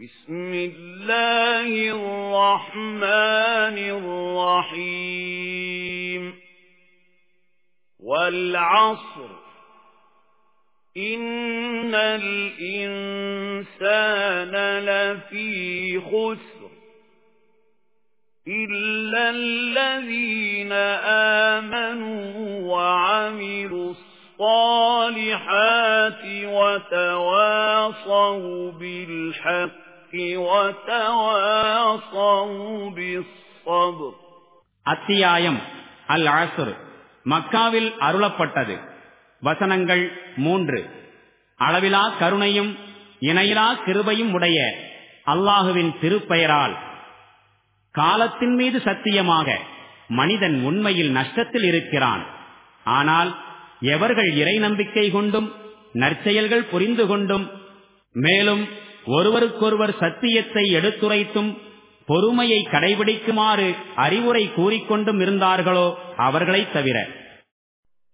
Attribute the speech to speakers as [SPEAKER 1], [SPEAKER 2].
[SPEAKER 1] بسم الله الرحمن الرحيم. والعصر. إن الإنسان لفي خسر إلا الذين آمنوا وتواصوا بالحق وتواصوا بالصبر
[SPEAKER 2] அத்தியாயம் அல் அசுர் மக்காவில் அருளப்பட்டது வசனங்கள் மூன்று அளவிலா கருணையும் இணையிலா கிருபையும் உடைய அல்லாஹுவின் திருப்பெயரால் காலத்தின் மீது சத்தியமாக மனிதன் உண்மையில் நஷ்டத்தில் இருக்கிறான் ஆனால் எவர்கள் இறை நம்பிக்கை கொண்டும் நற்செயல்கள் புரிந்து கொண்டும் மேலும் ஒருவருக்கொருவர் சத்தியத்தை எடுத்துரைத்தும் பொறுமையை கடைபிடிக்குமாறு அறிவுரை கூறிக்கொண்டும் இருந்தார்களோ அவர்களைத் தவிர.